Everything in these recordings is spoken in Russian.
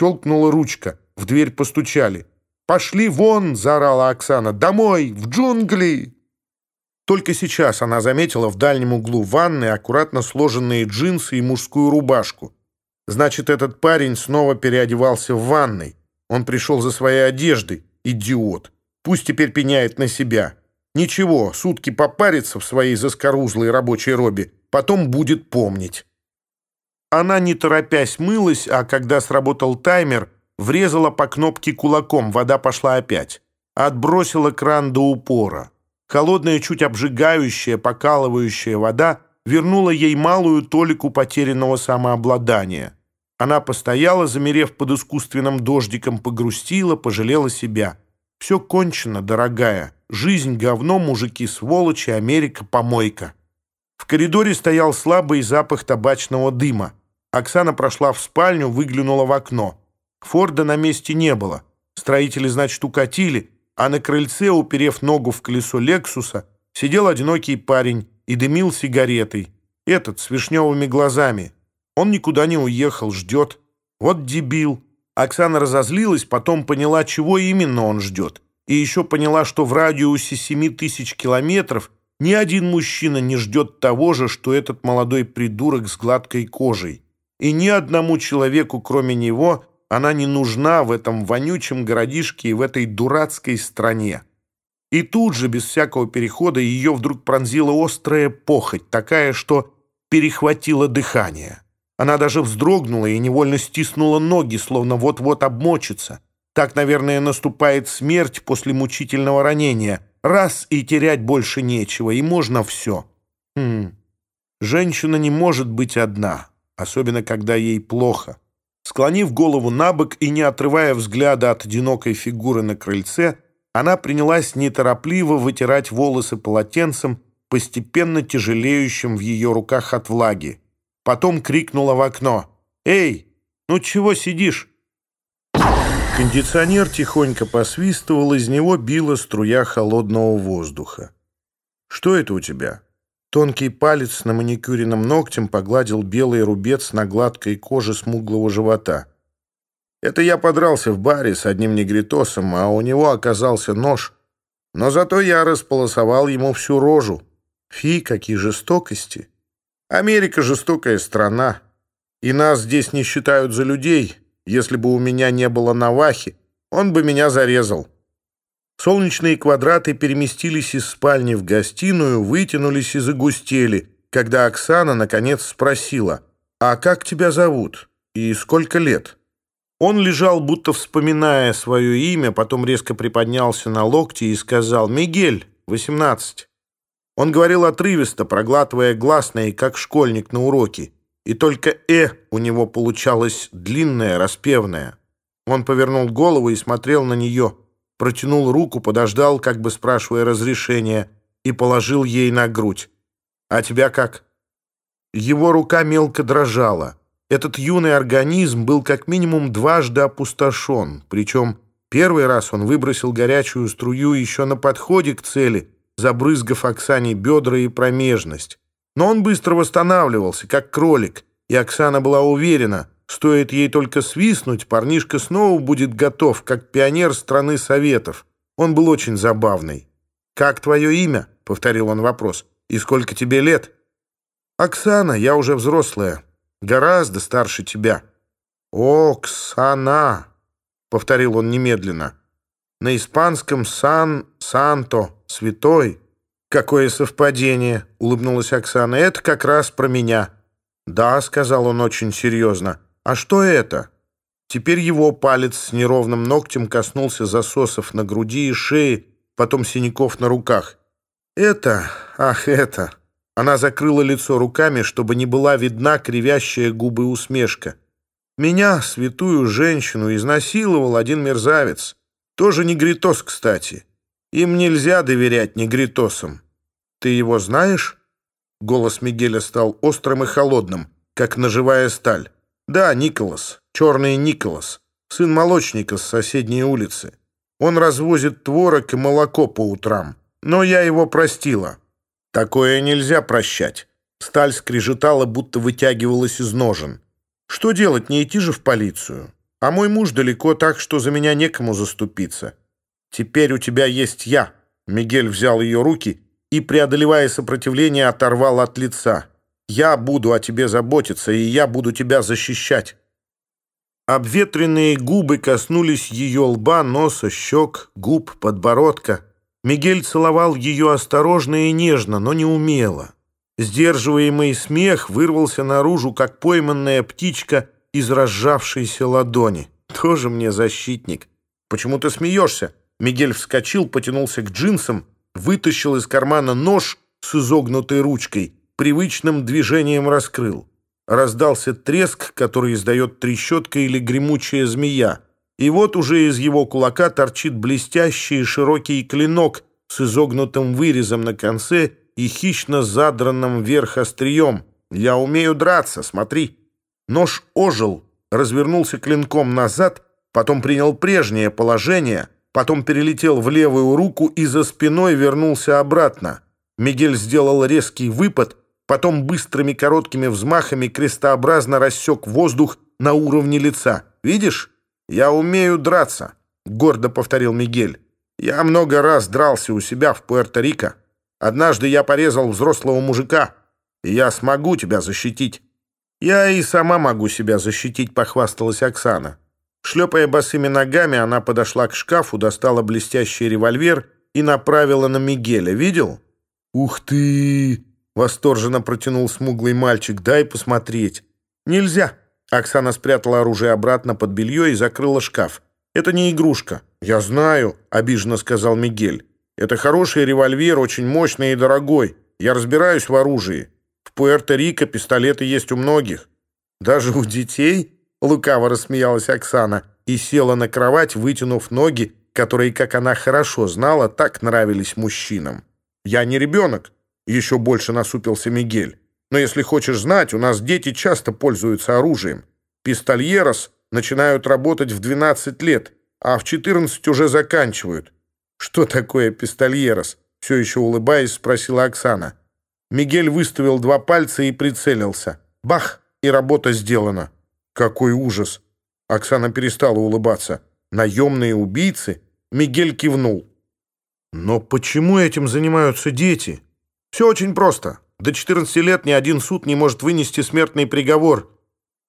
Щелкнула ручка. В дверь постучали. «Пошли вон!» — заорала Оксана. «Домой! В джунгли!» Только сейчас она заметила в дальнем углу ванны аккуратно сложенные джинсы и мужскую рубашку. Значит, этот парень снова переодевался в ванной. Он пришел за своей одеждой. Идиот. Пусть теперь пеняет на себя. Ничего, сутки попарится в своей заскорузлой рабочей робе, потом будет помнить. Она, не торопясь, мылась, а когда сработал таймер, врезала по кнопке кулаком, вода пошла опять. Отбросила кран до упора. Холодная, чуть обжигающая, покалывающая вода вернула ей малую толику потерянного самообладания. Она постояла, замерев под искусственным дождиком, погрустила, пожалела себя. «Все кончено, дорогая. Жизнь говно, мужики сволочи, Америка помойка». В коридоре стоял слабый запах табачного дыма. Оксана прошла в спальню, выглянула в окно. Форда на месте не было. Строители, значит, укатили, а на крыльце, уперев ногу в колесо «Лексуса», сидел одинокий парень и дымил сигаретой. Этот, с вишневыми глазами. Он никуда не уехал, ждет. Вот дебил. Оксана разозлилась, потом поняла, чего именно он ждет. И еще поняла, что в радиусе семи тысяч километров ни один мужчина не ждет того же, что этот молодой придурок с гладкой кожей и ни одному человеку, кроме него, она не нужна в этом вонючем городишке и в этой дурацкой стране. И тут же, без всякого перехода, ее вдруг пронзила острая похоть, такая, что перехватила дыхание. Она даже вздрогнула и невольно стиснула ноги, словно вот-вот обмочится. Так, наверное, наступает смерть после мучительного ранения. Раз и терять больше нечего, и можно все. Хм. Женщина не может быть одна особенно когда ей плохо. Склонив голову на бок и не отрывая взгляда от одинокой фигуры на крыльце, она принялась неторопливо вытирать волосы полотенцем, постепенно тяжелеющим в ее руках от влаги. Потом крикнула в окно. «Эй, ну чего сидишь?» Кондиционер тихонько посвистывал, из него била струя холодного воздуха. «Что это у тебя?» Тонкий палец на маникюренном ногтем погладил белый рубец на гладкой коже смуглого живота. Это я подрался в баре с одним негритосом, а у него оказался нож. Но зато я располосовал ему всю рожу. Фи, какие жестокости! Америка — жестокая страна. И нас здесь не считают за людей. Если бы у меня не было навахи, он бы меня зарезал. Солнечные квадраты переместились из спальни в гостиную, вытянулись и загустели, когда Оксана, наконец, спросила, «А как тебя зовут? И сколько лет?» Он лежал, будто вспоминая свое имя, потом резко приподнялся на локти и сказал, «Мигель, 18». Он говорил отрывисто, проглатывая гласные, как школьник на уроке, и только «э» у него получалось длинное, распевное. Он повернул голову и смотрел на нее – протянул руку, подождал, как бы спрашивая разрешения, и положил ей на грудь. «А тебя как?» Его рука мелко дрожала. Этот юный организм был как минимум дважды опустошен, причем первый раз он выбросил горячую струю еще на подходе к цели, забрызгав Оксане бедра и промежность. Но он быстро восстанавливался, как кролик, и Оксана была уверена — Стоит ей только свистнуть, парнишка снова будет готов, как пионер страны Советов. Он был очень забавный. «Как твое имя?» — повторил он вопрос. «И сколько тебе лет?» «Оксана, я уже взрослая. Гораздо старше тебя». «Оксана!» — повторил он немедленно. «На испанском «сан», «санто», «святой». «Какое совпадение!» — улыбнулась Оксана. «Это как раз про меня». «Да», — сказал он очень серьезно. «А что это?» Теперь его палец с неровным ногтем коснулся засосов на груди и шее, потом синяков на руках. «Это... Ах, это...» Она закрыла лицо руками, чтобы не была видна кривящая губы усмешка. «Меня, святую женщину, изнасиловал один мерзавец. Тоже негритос, кстати. Им нельзя доверять негритосам. Ты его знаешь?» Голос Мигеля стал острым и холодным, как ножевая сталь. Да, Николас, черный Николас, сын молочника с соседней улицы. Он развозит творог и молоко по утрам. Но я его простила. Такое нельзя прощать. Сталь скрежетала, будто вытягивалась из ножен. Что делать, не идти же в полицию? А мой муж далеко так, что за меня некому заступиться. Теперь у тебя есть я. Мигель взял ее руки и, преодолевая сопротивление, оторвал от лица. «Я буду о тебе заботиться, и я буду тебя защищать». Обветренные губы коснулись ее лба, носа, щек, губ, подбородка. Мигель целовал ее осторожно и нежно, но не умело. Сдерживаемый смех вырвался наружу, как пойманная птичка из разжавшейся ладони. «Тоже мне защитник. Почему ты смеешься?» Мигель вскочил, потянулся к джинсам, вытащил из кармана нож с изогнутой ручкой, привычным движением раскрыл. Раздался треск, который издает трещотка или гремучая змея, и вот уже из его кулака торчит блестящий широкий клинок с изогнутым вырезом на конце и хищно задранным вверх острием. «Я умею драться, смотри!» Нож ожил, развернулся клинком назад, потом принял прежнее положение, потом перелетел в левую руку и за спиной вернулся обратно. Мигель сделал резкий выпад, потом быстрыми короткими взмахами крестообразно рассек воздух на уровне лица. «Видишь? Я умею драться», — гордо повторил Мигель. «Я много раз дрался у себя в Пуэрто-Рико. Однажды я порезал взрослого мужика, и я смогу тебя защитить». «Я и сама могу себя защитить», — похвасталась Оксана. Шлепая босыми ногами, она подошла к шкафу, достала блестящий револьвер и направила на Мигеля. «Видел?» «Ух ты!» — восторженно протянул смуглый мальчик. «Дай посмотреть». «Нельзя!» Оксана спрятала оружие обратно под белье и закрыла шкаф. «Это не игрушка». «Я знаю», — обиженно сказал Мигель. «Это хороший револьвер, очень мощный и дорогой. Я разбираюсь в оружии. В Пуэрто-Рико пистолеты есть у многих. Даже у детей?» — лукаво рассмеялась Оксана и села на кровать, вытянув ноги, которые, как она хорошо знала, так нравились мужчинам. «Я не ребенок», — еще больше насупился Мигель. «Но если хочешь знать, у нас дети часто пользуются оружием. Пистольерос начинают работать в 12 лет, а в 14 уже заканчивают». «Что такое пистольерос?» — все еще улыбаясь, спросила Оксана. Мигель выставил два пальца и прицелился. Бах! И работа сделана. Какой ужас! Оксана перестала улыбаться. Наемные убийцы? Мигель кивнул. Но почему этим занимаются дети? Все очень просто. До 14 лет ни один суд не может вынести смертный приговор.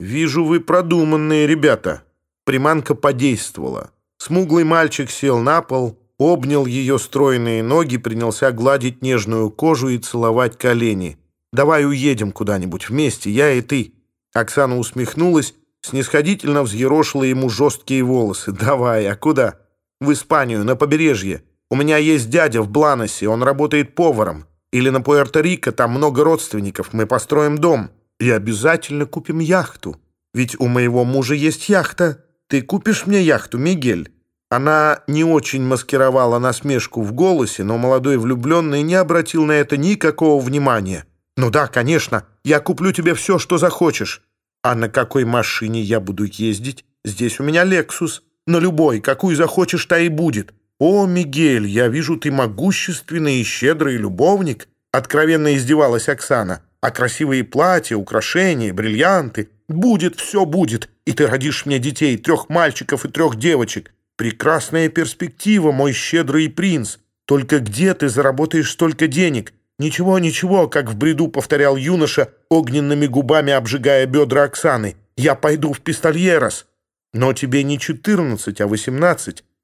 Вижу, вы продуманные ребята. Приманка подействовала. Смуглый мальчик сел на пол, обнял ее стройные ноги, принялся гладить нежную кожу и целовать колени. «Давай уедем куда-нибудь вместе, я и ты». Оксана усмехнулась, снисходительно взъерошила ему жесткие волосы. «Давай, а куда?» «В Испанию, на побережье. У меня есть дядя в Бланосе, он работает поваром. Или, на пуэрто Тарика, там много родственников, мы построим дом. И обязательно купим яхту. Ведь у моего мужа есть яхта. Ты купишь мне яхту, Мигель?» Она не очень маскировала насмешку в голосе, но молодой влюбленный не обратил на это никакого внимания. «Ну да, конечно, я куплю тебе все, что захочешь. А на какой машине я буду ездить? Здесь у меня «Лексус». На любой, какую захочешь, та и будет. О, Мигель, я вижу, ты могущественный и щедрый любовник», откровенно издевалась Оксана. «А красивые платья, украшения, бриллианты. Будет, все будет. И ты родишь мне детей, трех мальчиков и трех девочек. Прекрасная перспектива, мой щедрый принц. Только где ты заработаешь столько денег? Ничего, ничего, как в бреду повторял юноша, огненными губами обжигая бедра Оксаны.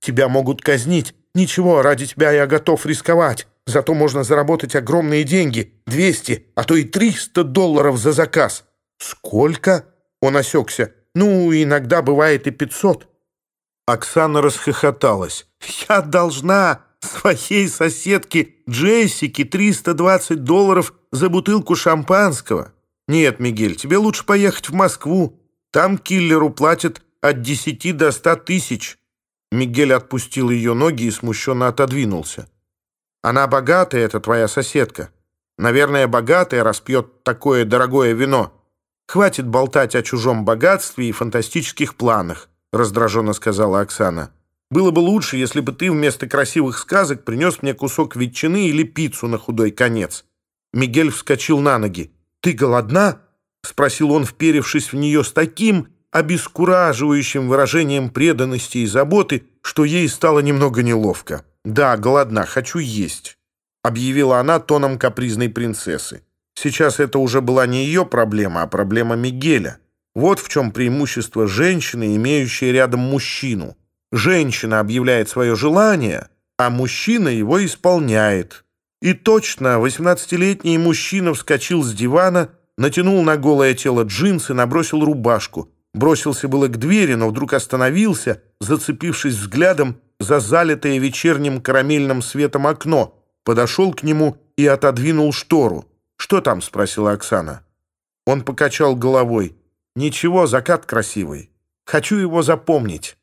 Я пойду в пистольерос. Но тебе не четырнадцать, а восемнадцать. Тебя могут казнить. Ничего, ради тебя я готов рисковать. Зато можно заработать огромные деньги. Двести, а то и триста долларов за заказ. Сколько? Он осекся. Ну, иногда бывает и пятьсот. Оксана расхохоталась. «Я должна своей соседке Джессике 320 долларов за бутылку шампанского. Нет, Мигель, тебе лучше поехать в Москву. Там киллеру платят от 10 до 100 тысяч». Мигель отпустил ее ноги и смущенно отодвинулся. «Она богатая, это твоя соседка. Наверное, богатая распьет такое дорогое вино. Хватит болтать о чужом богатстве и фантастических планах», раздраженно сказала Оксана. «Было бы лучше, если бы ты вместо красивых сказок принес мне кусок ветчины или пиццу на худой конец». Мигель вскочил на ноги. «Ты голодна?» — спросил он, вперившись в нее с таким обескураживающим выражением преданности и заботы, что ей стало немного неловко. «Да, голодна, хочу есть», — объявила она тоном капризной принцессы. Сейчас это уже была не ее проблема, а проблема Мигеля. Вот в чем преимущество женщины, имеющей рядом мужчину. Женщина объявляет свое желание, а мужчина его исполняет. И точно, 18-летний мужчина вскочил с дивана, натянул на голое тело джинсы, набросил рубашку. Бросился было к двери, но вдруг остановился, зацепившись взглядом за залитое вечерним карамельным светом окно, подошел к нему и отодвинул штору. «Что там?» — спросила Оксана. Он покачал головой. «Ничего, закат красивый. Хочу его запомнить».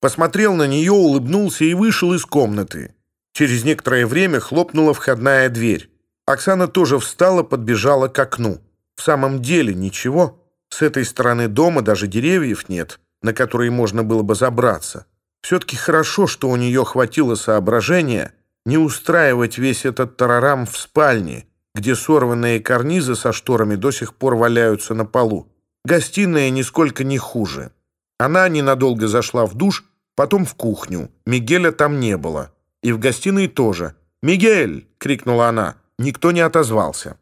Посмотрел на нее, улыбнулся и вышел из комнаты. Через некоторое время хлопнула входная дверь. Оксана тоже встала, подбежала к окну. В самом деле ничего. С этой стороны дома даже деревьев нет, на которые можно было бы забраться. Все-таки хорошо, что у нее хватило соображения не устраивать весь этот тарарам в спальне, где сорванные карнизы со шторами до сих пор валяются на полу. Гостиная нисколько не хуже. Она ненадолго зашла в душ, потом в кухню. Мигеля там не было. И в гостиной тоже. «Мигель!» — крикнула она. Никто не отозвался.